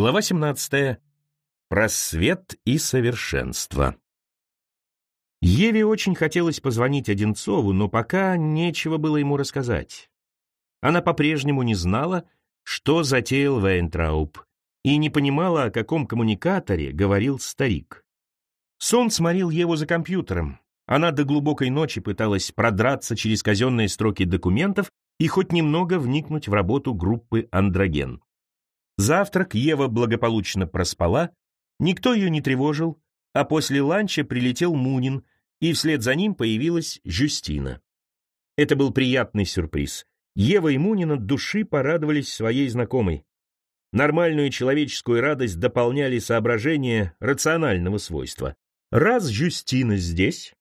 Глава 17. Просвет и совершенство. Еве очень хотелось позвонить Одинцову, но пока нечего было ему рассказать. Она по-прежнему не знала, что затеял Вейнтрауб, и не понимала, о каком коммуникаторе говорил старик. Сон сморил Еву за компьютером. Она до глубокой ночи пыталась продраться через казенные строки документов и хоть немного вникнуть в работу группы «Андроген». Завтрак Ева благополучно проспала, никто ее не тревожил, а после ланча прилетел Мунин, и вслед за ним появилась Жюстина. Это был приятный сюрприз. Ева и Мунин от души порадовались своей знакомой. Нормальную человеческую радость дополняли соображения рационального свойства. Раз Жюстина здесь,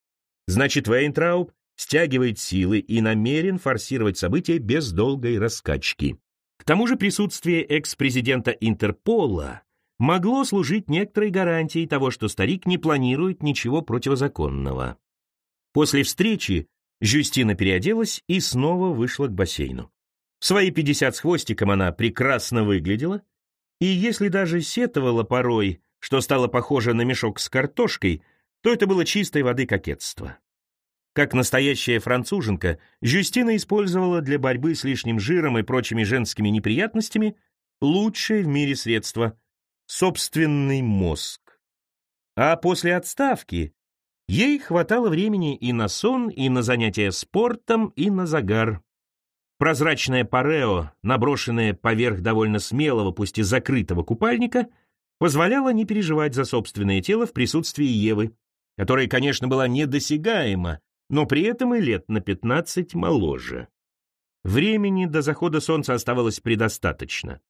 значит, Вейнтрауб стягивает силы и намерен форсировать события без долгой раскачки. К тому же присутствие экс-президента Интерпола могло служить некоторой гарантией того, что старик не планирует ничего противозаконного. После встречи Жюстина переоделась и снова вышла к бассейну. В свои пятьдесят с хвостиком она прекрасно выглядела, и если даже сетовала порой, что стало похоже на мешок с картошкой, то это было чистой воды кокетство. Как настоящая француженка, Жюстина использовала для борьбы с лишним жиром и прочими женскими неприятностями лучшее в мире средство — собственный мозг. А после отставки ей хватало времени и на сон, и на занятия спортом, и на загар. Прозрачное парео, наброшенное поверх довольно смелого, пусть и закрытого купальника, позволяло не переживать за собственное тело в присутствии Евы, которая, конечно, была недосягаема, но при этом и лет на 15 моложе. Времени до захода солнца оставалось предостаточно.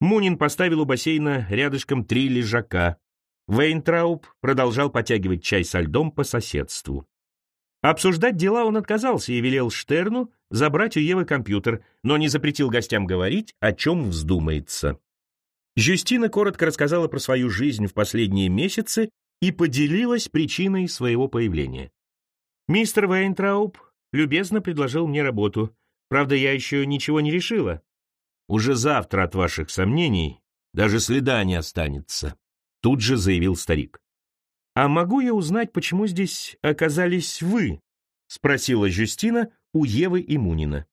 Мунин поставил у бассейна рядышком три лежака. Вейнтрауб продолжал потягивать чай со льдом по соседству. Обсуждать дела он отказался и велел Штерну забрать у Евы компьютер, но не запретил гостям говорить, о чем вздумается. Жюстина коротко рассказала про свою жизнь в последние месяцы и поделилась причиной своего появления. Мистер Вейнтрауб любезно предложил мне работу. Правда, я еще ничего не решила. Уже завтра от ваших сомнений даже следа не останется, тут же заявил старик. А могу я узнать, почему здесь оказались вы? спросила Жюстина у Евы и Мунина.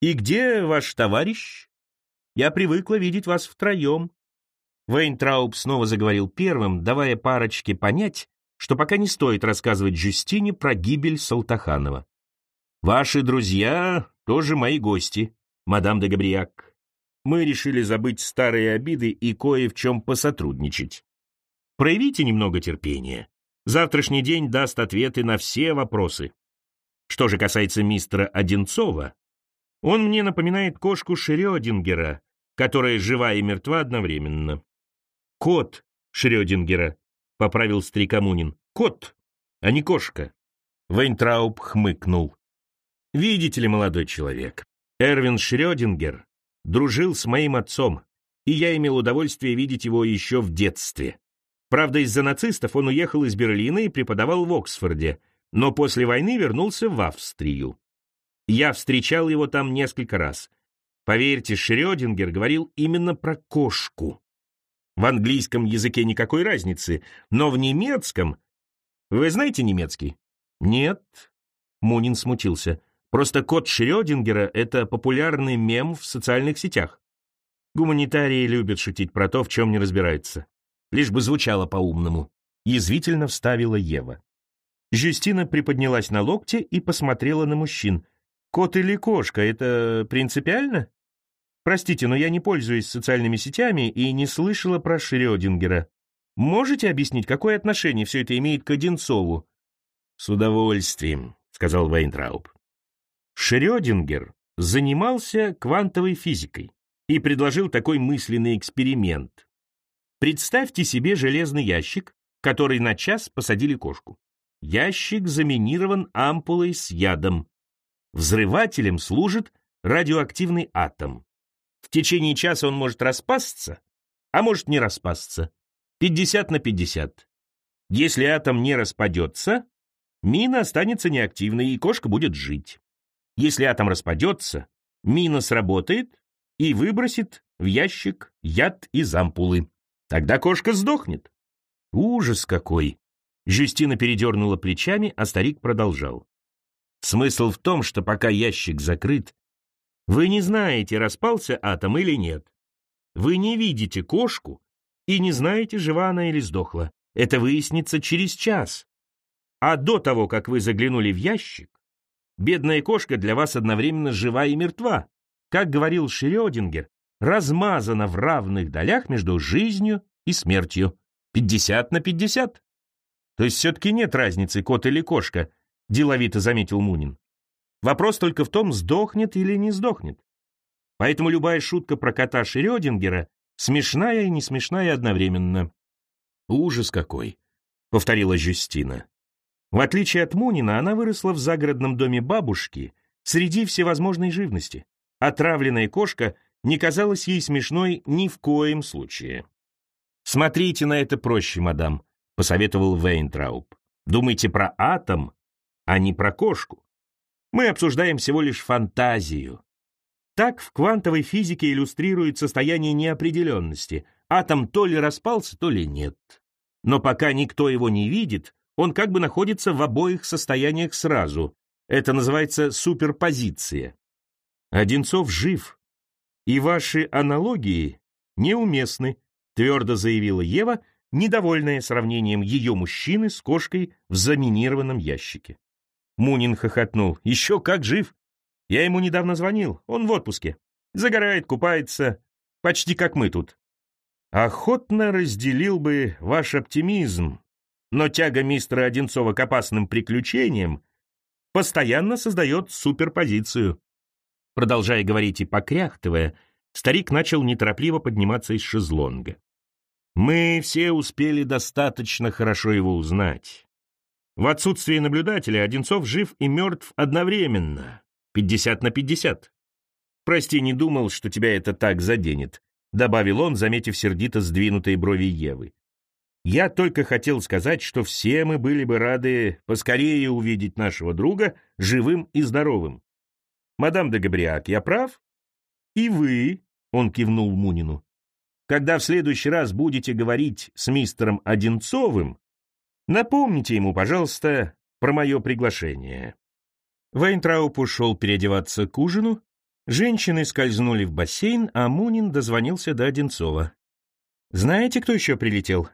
И где ваш товарищ? Я привыкла видеть вас втроем. Вейнтрауб снова заговорил первым, давая парочке понять, что пока не стоит рассказывать Жюстине про гибель Салтаханова. «Ваши друзья тоже мои гости, мадам де Габриак. Мы решили забыть старые обиды и кое в чем посотрудничать. Проявите немного терпения. Завтрашний день даст ответы на все вопросы. Что же касается мистера Одинцова, он мне напоминает кошку Шрёдингера, которая жива и мертва одновременно. Кот Шрёдингера поправил Стрекомунин. Кот, а не кошка. Вейнтрауб хмыкнул. Видите ли, молодой человек, Эрвин Шрёдингер дружил с моим отцом, и я имел удовольствие видеть его еще в детстве. Правда, из-за нацистов он уехал из Берлина и преподавал в Оксфорде, но после войны вернулся в Австрию. Я встречал его там несколько раз. Поверьте, Шрёдингер говорил именно про кошку. В английском языке никакой разницы, но в немецком... Вы знаете немецкий? Нет. Мунин смутился. Просто код Шрёдингера — это популярный мем в социальных сетях. Гуманитарии любят шутить про то, в чем не разбираются. Лишь бы звучало по-умному. Язвительно вставила Ева. Жюстина приподнялась на локте и посмотрела на мужчин. «Кот или кошка — это принципиально?» Простите, но я не пользуюсь социальными сетями и не слышала про Шрёдингера. Можете объяснить, какое отношение все это имеет к Одинцову? С удовольствием, сказал Вейнтрауб. Шрёдингер занимался квантовой физикой и предложил такой мысленный эксперимент. Представьте себе железный ящик, в который на час посадили кошку. Ящик заминирован ампулой с ядом. Взрывателем служит радиоактивный атом. В течение часа он может распасться, а может не распасться. 50 на 50. Если атом не распадется, мина останется неактивной, и кошка будет жить. Если атом распадется, мина сработает и выбросит в ящик яд из ампулы. Тогда кошка сдохнет. Ужас какой! Жюстина передернула плечами, а старик продолжал. Смысл в том, что пока ящик закрыт, вы не знаете, распался атом или нет. Вы не видите кошку и не знаете, жива она или сдохла. Это выяснится через час. А до того, как вы заглянули в ящик, бедная кошка для вас одновременно жива и мертва. Как говорил Шрёдингер, размазана в равных долях между жизнью и смертью. 50 на 50. То есть все-таки нет разницы, кот или кошка, деловито заметил Мунин. Вопрос только в том, сдохнет или не сдохнет. Поэтому любая шутка про кота Шрёдингера смешная и не смешная одновременно. Ужас какой, повторила Жюстина. В отличие от Мунина, она выросла в загородном доме бабушки среди всевозможной живности. Отравленная кошка не казалась ей смешной ни в коем случае. «Смотрите на это проще, мадам», — посоветовал Вейнтрауб. «Думайте про атом, а не про кошку. Мы обсуждаем всего лишь фантазию. Так в квантовой физике иллюстрирует состояние неопределенности. Атом то ли распался, то ли нет. Но пока никто его не видит, он как бы находится в обоих состояниях сразу. Это называется суперпозиция. Одинцов жив, и ваши аналогии неуместны, твердо заявила Ева, недовольная сравнением ее мужчины с кошкой в заминированном ящике. Мунин хохотнул. «Еще как жив! Я ему недавно звонил, он в отпуске. Загорает, купается, почти как мы тут. Охотно разделил бы ваш оптимизм, но тяга мистера Одинцова к опасным приключениям постоянно создает суперпозицию. Продолжая говорить и покряхтывая, старик начал неторопливо подниматься из шезлонга. Мы все успели достаточно хорошо его узнать. В отсутствие наблюдателя Одинцов жив и мертв одновременно, 50 на 50. Прости, не думал, что тебя это так заденет, добавил он, заметив сердито сдвинутые брови Евы. Я только хотел сказать, что все мы были бы рады поскорее увидеть нашего друга живым и здоровым. Мадам де Габриак, я прав? И вы, он кивнул Мунину, когда в следующий раз будете говорить с мистером Одинцовым, напомните ему, пожалуйста, про мое приглашение. Вейнтрауп ушел переодеваться к ужину, женщины скользнули в бассейн, а Мунин дозвонился до Одинцова. «Знаете, кто еще прилетел?»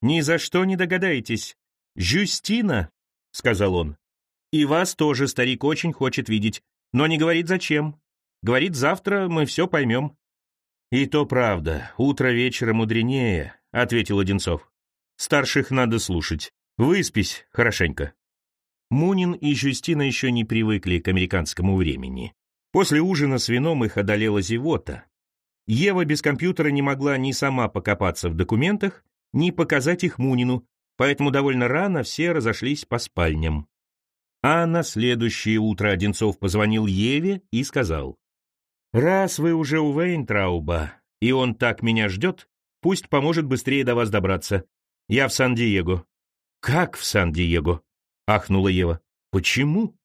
«Ни за что не догадаетесь. Жюстина», — сказал он. «И вас тоже старик очень хочет видеть, но не говорит зачем. Говорит, завтра мы все поймем». «И то правда, утро вечера мудренее», — ответил Одинцов. «Старших надо слушать. Выспись хорошенько». Мунин и Жюстина еще не привыкли к американскому времени. После ужина с вином их одолела зевота. Ева без компьютера не могла ни сама покопаться в документах, ни показать их Мунину, поэтому довольно рано все разошлись по спальням. А на следующее утро Одинцов позвонил Еве и сказал, «Раз вы уже у Вейнтрауба, и он так меня ждет, пусть поможет быстрее до вас добраться. Я в Сан-Диего». «Как в Сан-Диего?» — ахнула Ева. «Почему?»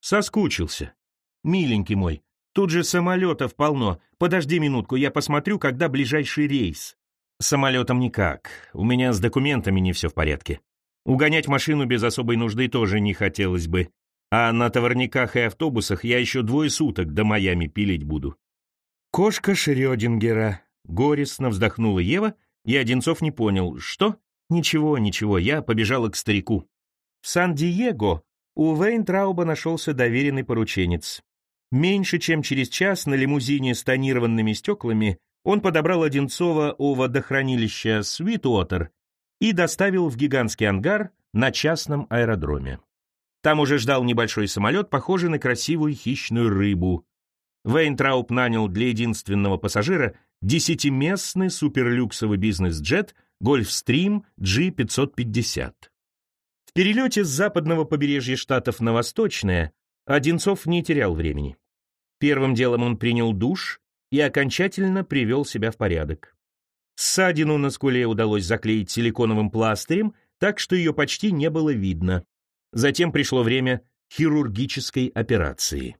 «Соскучился. Миленький мой, тут же самолетов полно. Подожди минутку, я посмотрю, когда ближайший рейс». Самолетом никак. У меня с документами не все в порядке. Угонять машину без особой нужды тоже не хотелось бы. А на товарниках и автобусах я еще двое суток до Майами пилить буду. Кошка Шрёдингера. Горестно вздохнула Ева, и Одинцов не понял. Что? Ничего, ничего, я побежала к старику. В Сан-Диего у Вейнтрауба нашелся доверенный порученец. Меньше чем через час на лимузине с тонированными стеклами он подобрал Одинцова у водохранилища Свитуотер и доставил в гигантский ангар на частном аэродроме. Там уже ждал небольшой самолет, похожий на красивую хищную рыбу. Вейнтрауп нанял для единственного пассажира десятиместный суперлюксовый бизнес-джет Гольфстрим G550. В перелете с западного побережья Штатов на восточное Одинцов не терял времени. Первым делом он принял душ и окончательно привел себя в порядок. Ссадину на скуле удалось заклеить силиконовым пластырем, так что ее почти не было видно. Затем пришло время хирургической операции.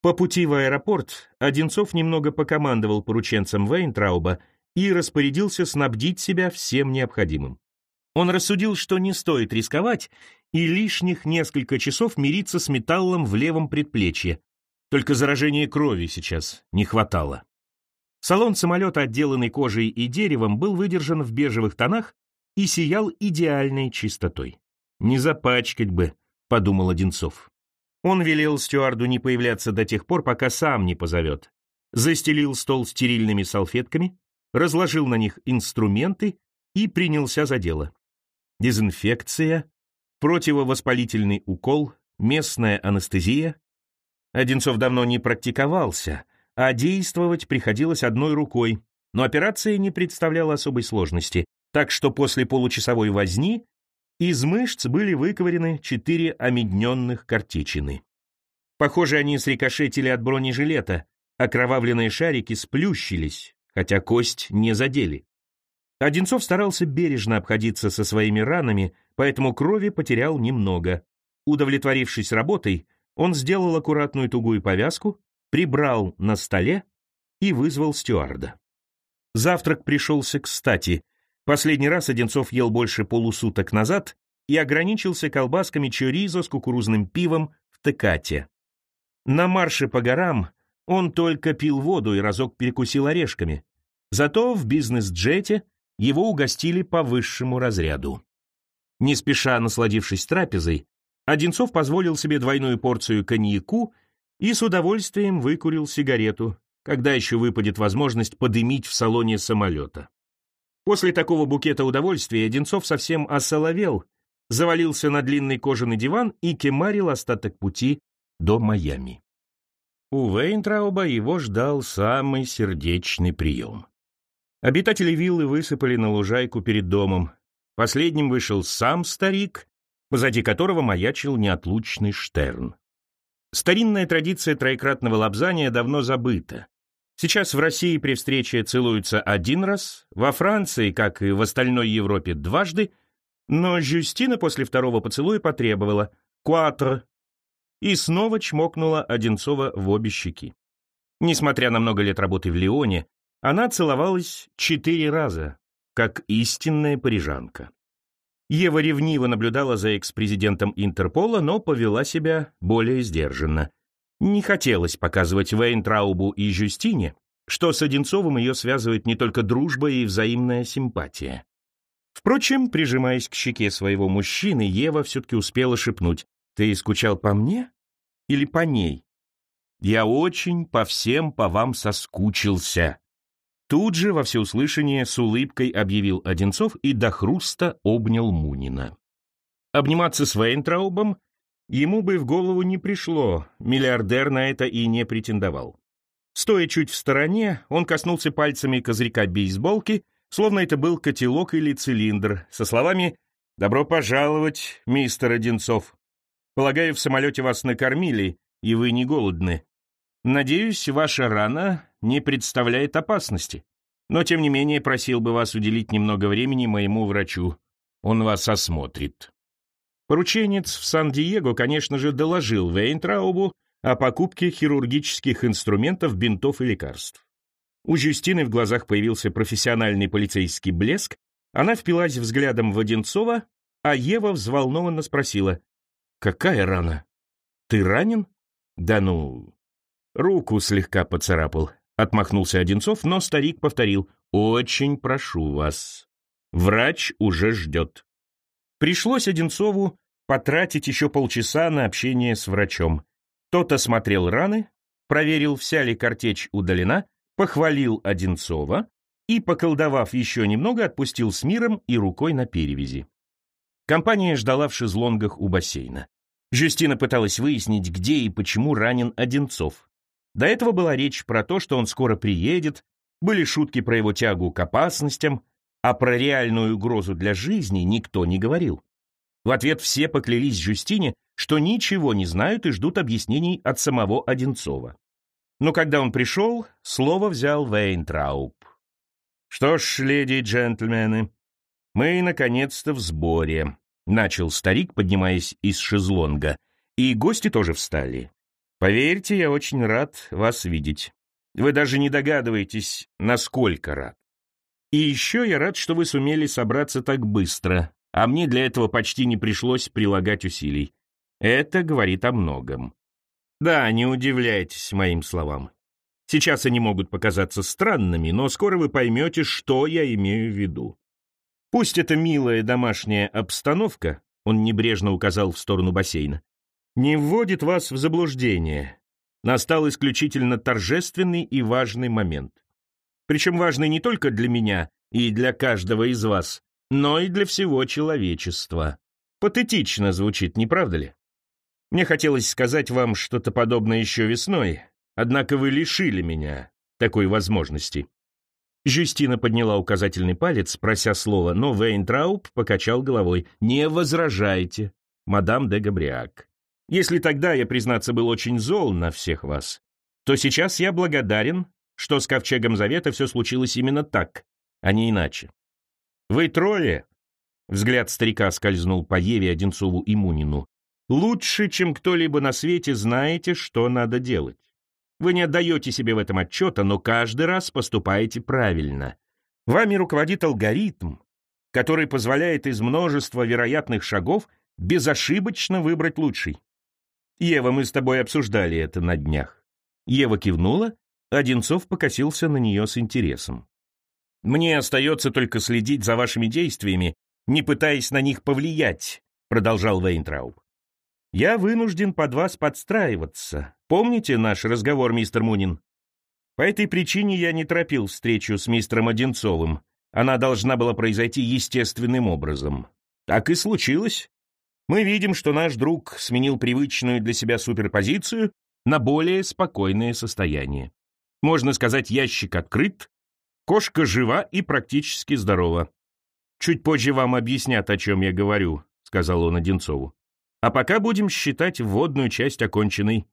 По пути в аэропорт Одинцов немного покомандовал порученцам Вейнтрауба и распорядился снабдить себя всем необходимым. Он рассудил, что не стоит рисковать и лишних несколько часов мириться с металлом в левом предплечье. Только заражения крови сейчас не хватало. Салон самолета, отделанный кожей и деревом, был выдержан в бежевых тонах и сиял идеальной чистотой. «Не запачкать бы», — подумал Одинцов. Он велел стюарду не появляться до тех пор, пока сам не позовет. Застелил стол стерильными салфетками, разложил на них инструменты и принялся за дело дезинфекция, противовоспалительный укол, местная анестезия. Одинцов давно не практиковался, а действовать приходилось одной рукой, но операция не представляла особой сложности, так что после получасовой возни из мышц были выковырены четыре омедненных картечины. Похоже, они срикошетили от бронежилета, окровавленные шарики сплющились, хотя кость не задели. Одинцов старался бережно обходиться со своими ранами, поэтому крови потерял немного. Удовлетворившись работой, он сделал аккуратную тугую повязку, прибрал на столе и вызвал стюарда. Завтрак пришелся кстати. Последний раз Одинцов ел больше полусуток назад и ограничился колбасками чоризо с кукурузным пивом в Текате. На марше по горам он только пил воду и разок перекусил орешками. Зато в бизнес-джете его угостили по высшему разряду. Не спеша насладившись трапезой, Одинцов позволил себе двойную порцию коньяку и с удовольствием выкурил сигарету, когда еще выпадет возможность подымить в салоне самолета. После такого букета удовольствия Одинцов совсем осоловел, завалился на длинный кожаный диван и кемарил остаток пути до Майами. У Вейнтрауба его ждал самый сердечный прием. Обитатели виллы высыпали на лужайку перед домом. Последним вышел сам старик, позади которого маячил неотлучный Штерн. Старинная традиция троекратного лобзания давно забыта. Сейчас в России при встрече целуются один раз, во Франции, как и в остальной Европе, дважды, но Жюстина после второго поцелуя потребовала «куатр» и снова чмокнула Одинцова в обе щеки. Несмотря на много лет работы в Лионе, она целовалась четыре раза, как истинная парижанка. Ева ревниво наблюдала за экс-президентом Интерпола, но повела себя более сдержанно. Не хотелось показывать Вейнтраубу и Жюстине, что с Одинцовым ее связывает не только дружба и взаимная симпатия. Впрочем, прижимаясь к щеке своего мужчины, Ева все-таки успела шепнуть, «Ты скучал по мне или по ней?» «Я очень по всем по вам соскучился», Тут же во всеуслышание с улыбкой объявил Одинцов и до хруста обнял Мунина. Обниматься с Вейнтраубом ему бы в голову не пришло, миллиардер на это и не претендовал. Стоя чуть в стороне, он коснулся пальцами козырька бейсболки, словно это был котелок или цилиндр, со словами «Добро пожаловать, мистер Одинцов. Полагаю, в самолете вас накормили, и вы не голодны. Надеюсь, ваша рана не представляет опасности. Но, тем не менее, просил бы вас уделить немного времени моему врачу. Он вас осмотрит». Порученец в Сан-Диего, конечно же, доложил Вейнтраубу о покупке хирургических инструментов, бинтов и лекарств. У Жюстины в глазах появился профессиональный полицейский блеск, она впилась взглядом в Одинцова, а Ева взволнованно спросила, «Какая рана? Ты ранен?» «Да ну, Руку слегка поцарапал. Отмахнулся Одинцов, но старик повторил. «Очень прошу вас. Врач уже ждет». Пришлось Одинцову потратить еще полчаса на общение с врачом. Тот осмотрел раны, проверил, вся ли картечь удалена, похвалил Одинцова и, поколдовав еще немного, отпустил с миром и рукой на перевязи. Компания ждала в шезлонгах у бассейна. Жюстина пыталась выяснить, где и почему ранен Одинцов. До этого была речь про то, что он скоро приедет, были шутки про его тягу к опасностям, а про реальную угрозу для жизни никто не говорил. В ответ все поклялись Жюстине, что ничего не знают и ждут объяснений от самого Одинцова. Но когда он пришел, слово взял Вейнтрауб. «Что ж, леди и джентльмены, мы, наконец-то, в сборе», — начал старик, поднимаясь из шезлонга, и гости тоже встали. Поверьте, я очень рад вас видеть. Вы даже не догадываетесь, насколько рад. И еще я рад, что вы сумели собраться так быстро, а мне для этого почти не пришлось прилагать усилий. Это говорит о многом. Да, не удивляйтесь моим словам. Сейчас они могут показаться странными, но скоро вы поймете, что я имею в виду. Пусть эта милая домашняя обстановка, он небрежно указал в сторону бассейна, не вводит вас в заблуждение. Настал исключительно торжественный и важный момент. Причем важный не только для меня и для каждого из вас, но и для всего человечества. Патетично звучит, не правда ли? Мне хотелось сказать вам что-то подобное еще весной, однако вы лишили меня такой возможности. Жюстина подняла указательный палец, прося слова, но Вейнтрауб покачал головой. «Не возражайте, мадам де Габриак. Если тогда я, признаться, был очень зол на всех вас, то сейчас я благодарен, что с Ковчегом Завета все случилось именно так, а не иначе. Вы трое, взгляд старика скользнул по Еве, Одинцову и Мунину, лучше, чем кто-либо на свете знаете, что надо делать. Вы не отдаете себе в этом отчета, но каждый раз поступаете правильно. Вами руководит алгоритм, который позволяет из множества вероятных шагов безошибочно выбрать лучший. Ева, мы с тобой обсуждали это на днях. Ева кивнула, Одинцов покосился на нее с интересом. «Мне остается только следить за вашими действиями, не пытаясь на них повлиять», — продолжал Вейнтрауб. «Я вынужден под вас подстраиваться. Помните наш разговор, мистер Мунин? По этой причине я не торопил встречу с мистером Одинцовым. Она должна была произойти естественным образом. Так и случилось. Мы видим, что наш друг сменил привычную для себя суперпозицию на более спокойное состояние. Можно сказать, ящик открыт, кошка жива и практически здорова. Чуть позже вам объяснят, о чем я говорю, сказал он Одинцову. А пока будем считать вводную часть оконченной.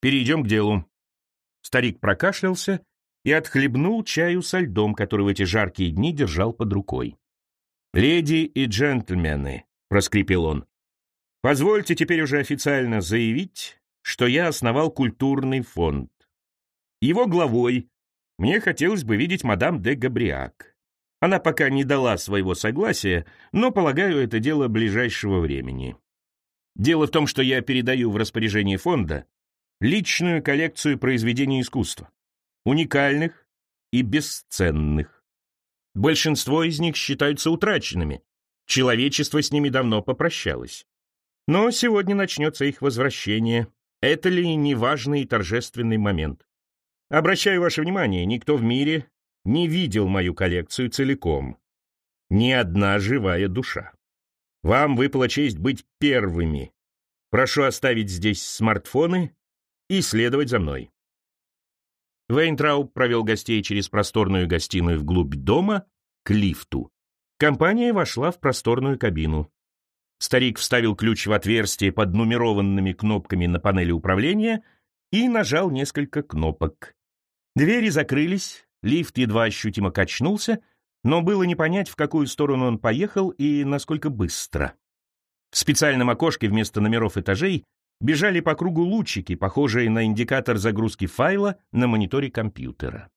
Перейдем к делу. Старик прокашлялся и отхлебнул чаю со льдом, который в эти жаркие дни держал под рукой. «Леди и джентльмены», — проскрипел он, — «позвольте теперь уже официально заявить, что я основал культурный фонд. Его главой мне хотелось бы видеть мадам де Габриак. Она пока не дала своего согласия, но, полагаю, это дело ближайшего времени. Дело в том, что я передаю в распоряжение фонда личную коллекцию произведений искусства, уникальных и бесценных. Большинство из них считаются утраченными, человечество с ними давно попрощалось. Но сегодня начнется их возвращение. Это ли не важный и торжественный момент? Обращаю ваше внимание, никто в мире не видел мою коллекцию целиком. Ни одна живая душа. Вам выпала честь быть первыми. Прошу оставить здесь смартфоны и следовать за мной. Вейнтрауб провел гостей через просторную гостиную вглубь дома к лифту. Компания вошла в просторную кабину. Старик вставил ключ в отверстие под нумерованными кнопками на панели управления и нажал несколько кнопок. Двери закрылись, лифт едва ощутимо качнулся, но было не понять, в какую сторону он поехал и насколько быстро. В специальном окошке вместо номеров этажей бежали по кругу лучики, похожие на индикатор загрузки файла на мониторе компьютера.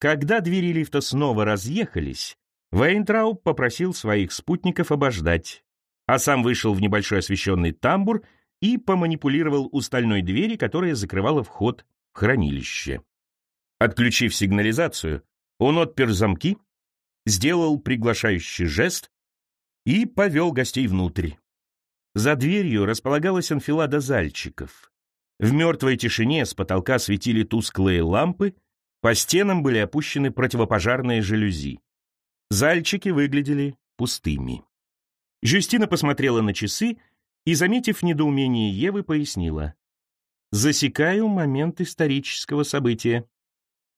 Когда двери лифта снова разъехались, Вейнтрауб попросил своих спутников обождать, а сам вышел в небольшой освещенный тамбур и поманипулировал у стальной двери, которая закрывала вход в хранилище. Отключив сигнализацию, он отпер замки, сделал приглашающий жест и повел гостей внутрь. За дверью располагалась анфилада зальчиков. В мертвой тишине с потолка светили тусклые лампы, по стенам были опущены противопожарные жалюзи. Зальчики выглядели пустыми. Жюстина посмотрела на часы и, заметив недоумение Евы, пояснила. «Засекаю момент исторического события.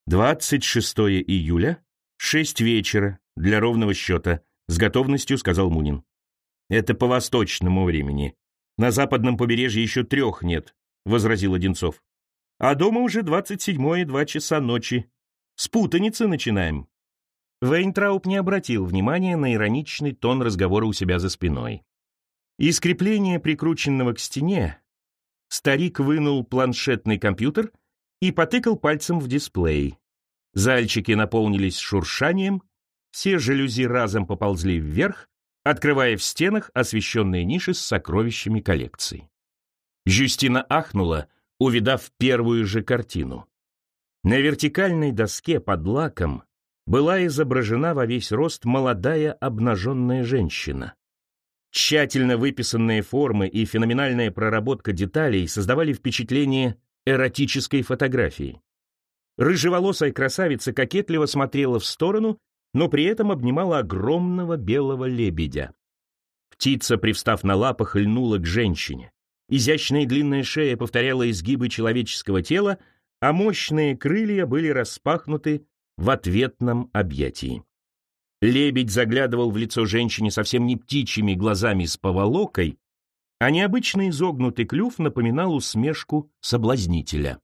26 июля, 6 вечера, для ровного счета, с готовностью сказал Мунин. Это по восточному времени. На западном побережье еще трех нет, возразил Одинцов. А дома уже 27-е, два часа ночи. С путаницы начинаем. Вейнтрауб не обратил внимания на ироничный тон разговора у себя за спиной. Из крепления, прикрученного к стене, Старик вынул планшетный компьютер и потыкал пальцем в дисплей. Зальчики наполнились шуршанием, все жалюзи разом поползли вверх, открывая в стенах освещенные ниши с сокровищами коллекции. Жюстина ахнула, увидав первую же картину. На вертикальной доске под лаком была изображена во весь рост молодая обнаженная женщина. Тщательно выписанные формы и феноменальная проработка деталей создавали впечатление эротической фотографии. Рыжеволосая красавица кокетливо смотрела в сторону, но при этом обнимала огромного белого лебедя. Птица, привстав на лапах, льнула к женщине. Изящная длинная шея повторяла изгибы человеческого тела, а мощные крылья были распахнуты в ответном объятии. Лебедь заглядывал в лицо женщине совсем не птичьими глазами с поволокой, а необычный изогнутый клюв напоминал усмешку соблазнителя.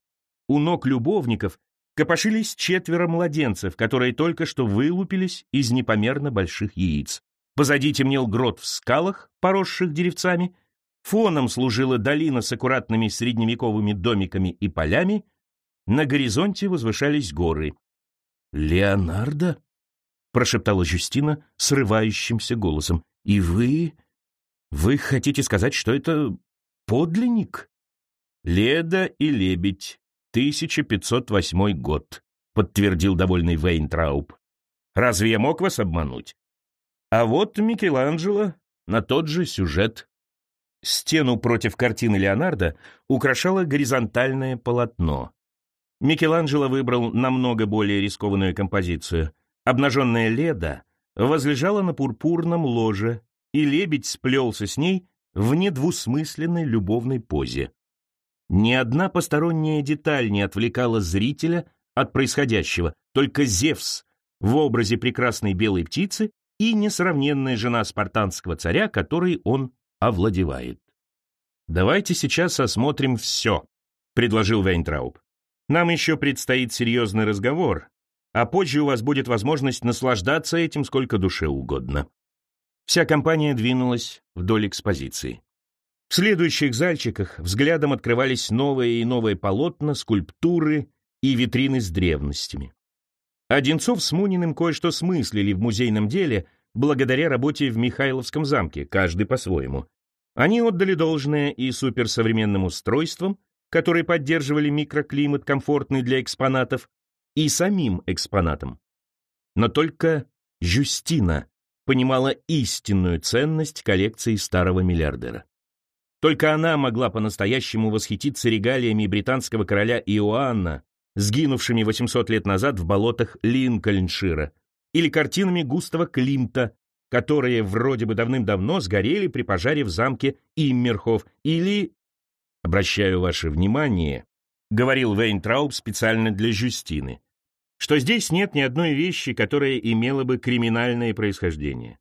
У ног любовников копошились четверо младенцев, которые только что вылупились из непомерно больших яиц. Позади темнел грот в скалах, поросших деревцами, фоном служила долина с аккуратными средневековыми домиками и полями, на горизонте возвышались горы. «Леонардо?» — прошептала Жюстина срывающимся голосом. «И вы... вы хотите сказать, что это подлинник?» «Леда и лебедь, 1508 год», — подтвердил довольный Вейнтрауб. «Разве я мог вас обмануть?» А вот Микеланджело на тот же сюжет. Стену против картины Леонардо украшало горизонтальное полотно. Микеланджело выбрал намного более рискованную композицию. Обнаженная Леда возлежала на пурпурном ложе, и лебедь сплелся с ней в недвусмысленной любовной позе. Ни одна посторонняя деталь не отвлекала зрителя от происходящего, только Зевс в образе прекрасной белой птицы и несравненная жена спартанского царя, которой он овладевает. «Давайте сейчас осмотрим все», — предложил Вейнтрауб. Нам еще предстоит серьезный разговор, а позже у вас будет возможность наслаждаться этим сколько душе угодно. Вся компания двинулась вдоль экспозиции. В следующих зальчиках взглядом открывались новые и новые полотна, скульптуры и витрины с древностями. Одинцов с Муниным кое-что смыслили в музейном деле благодаря работе в Михайловском замке, каждый по-своему. Они отдали должное и суперсовременным устройствам, которые поддерживали микроклимат, комфортный для экспонатов, и самим экспонатам. Но только Жюстина понимала истинную ценность коллекции старого миллиардера. Только она могла по-настоящему восхититься регалиями британского короля Иоанна, сгинувшими 800 лет назад в болотах Линкольншира, или картинами Густава Климта, которые вроде бы давным-давно сгорели при пожаре в замке Иммерхоф, или Обращаю ваше внимание, говорил Вейнтрауб специально для Жюстины, что здесь нет ни одной вещи, которая имела бы криминальное происхождение.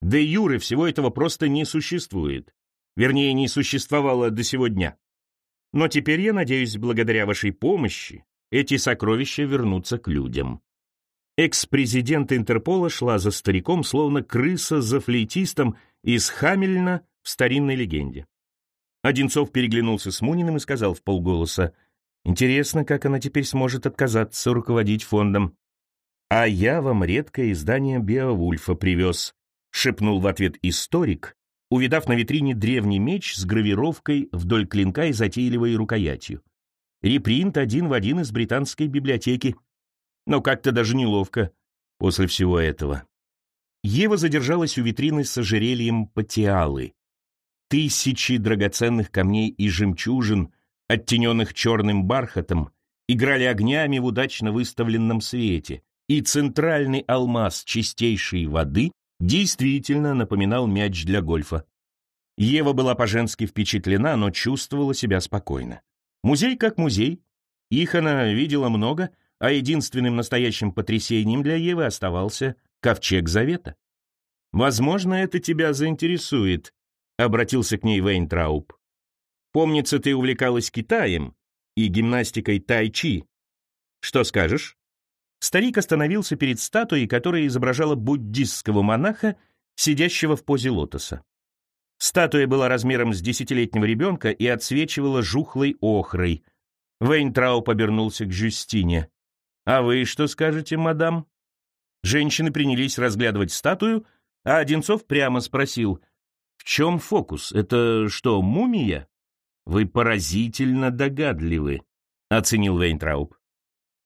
Де юре всего этого просто не существует. Вернее, не существовало до сего дня. Но теперь, я надеюсь, благодаря вашей помощи, эти сокровища вернутся к людям. Экс-президент Интерпола шла за стариком, словно крыса за флейтистом из Хамельна в старинной легенде. Одинцов переглянулся с Муниным и сказал в полголоса, «Интересно, как она теперь сможет отказаться руководить фондом». «А я вам редкое издание Беовульфа привез», — шепнул в ответ историк, увидав на витрине древний меч с гравировкой вдоль клинка и затейливой рукоятью. Репринт один в один из британской библиотеки. Но как-то даже неловко после всего этого. Ева задержалась у витрины с ожерельем патиалы, Тысячи драгоценных камней и жемчужин, оттененных черным бархатом, играли огнями в удачно выставленном свете, и центральный алмаз чистейшей воды действительно напоминал мяч для гольфа. Ева была по-женски впечатлена, но чувствовала себя спокойно. Музей как музей. Их она видела много, а единственным настоящим потрясением для Евы оставался ковчег завета. «Возможно, это тебя заинтересует», обратился к ней Вейнтрауб. «Помнится, ты увлекалась Китаем и гимнастикой тай-чи. Что скажешь?» Старик остановился перед статуей, которая изображала буддистского монаха, сидящего в позе лотоса. Статуя была размером с десятилетнего ребенка и отсвечивала жухлой охрой. Вейнтрау побернулся к Жюстине. «А вы что скажете, мадам?» Женщины принялись разглядывать статую, а Одинцов прямо спросил, «В чем фокус? Это что, мумия?» «Вы поразительно догадливы», — оценил Вейнтрауб.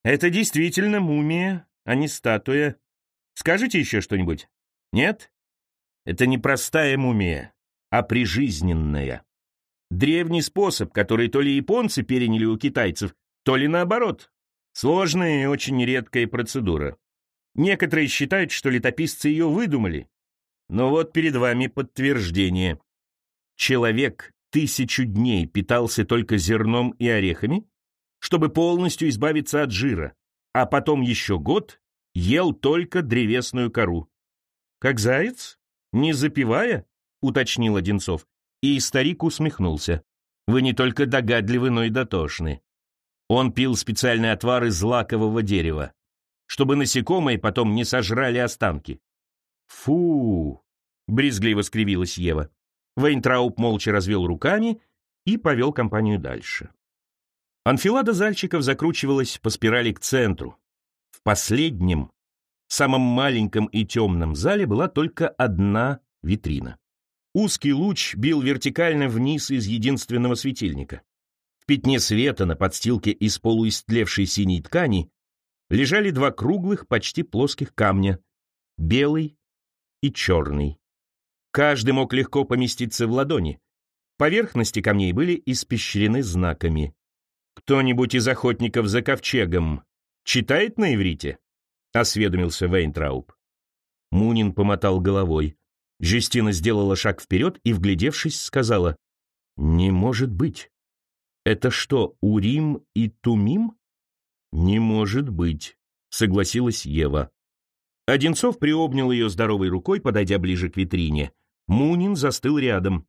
«Это действительно мумия, а не статуя. Скажите еще что-нибудь? Нет? Это не простая мумия, а прижизненная. Древний способ, который то ли японцы переняли у китайцев, то ли наоборот. Сложная и очень редкая процедура. Некоторые считают, что летописцы ее выдумали. Но вот перед вами подтверждение. Человек тысячу дней питался только зерном и орехами, чтобы полностью избавиться от жира, а потом еще год ел только древесную кору. «Как заяц? Не запивая?» — уточнил Одинцов. И старик усмехнулся. «Вы не только догадливы, но и дотошны. Он пил специальный отвар из лакового дерева чтобы насекомые потом не сожрали останки. «Фу!» — брезгливо скривилась Ева. Вейнтрауп молча развел руками и повел компанию дальше. Анфилада зальчиков закручивалась по спирали к центру. В последнем, самом маленьком и темном зале была только одна витрина. Узкий луч бил вертикально вниз из единственного светильника. В пятне света на подстилке из полуистлевшей синей ткани лежали два круглых, почти плоских камня, белый и черный. Каждый мог легко поместиться в ладони. Поверхности камней были испещрены знаками. «Кто-нибудь из охотников за ковчегом читает на иврите?» — осведомился Вейнтрауб. Мунин помотал головой. Жестина сделала шаг вперед и, вглядевшись, сказала, «Не может быть. Это что, Урим и Тумим?» «Не может быть», — согласилась Ева. Одинцов приобнял ее здоровой рукой, подойдя ближе к витрине. Мунин застыл рядом.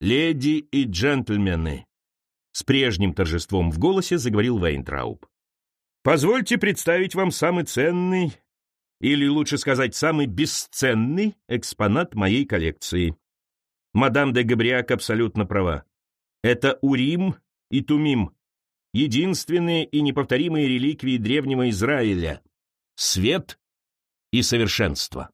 «Леди и джентльмены», — с прежним торжеством в голосе заговорил Вейнтрауб. «Позвольте представить вам самый ценный, или лучше сказать, самый бесценный экспонат моей коллекции. Мадам де Габриак абсолютно права. Это Урим и Тумим, единственные и неповторимые реликвии древнего Израиля — свет и совершенство.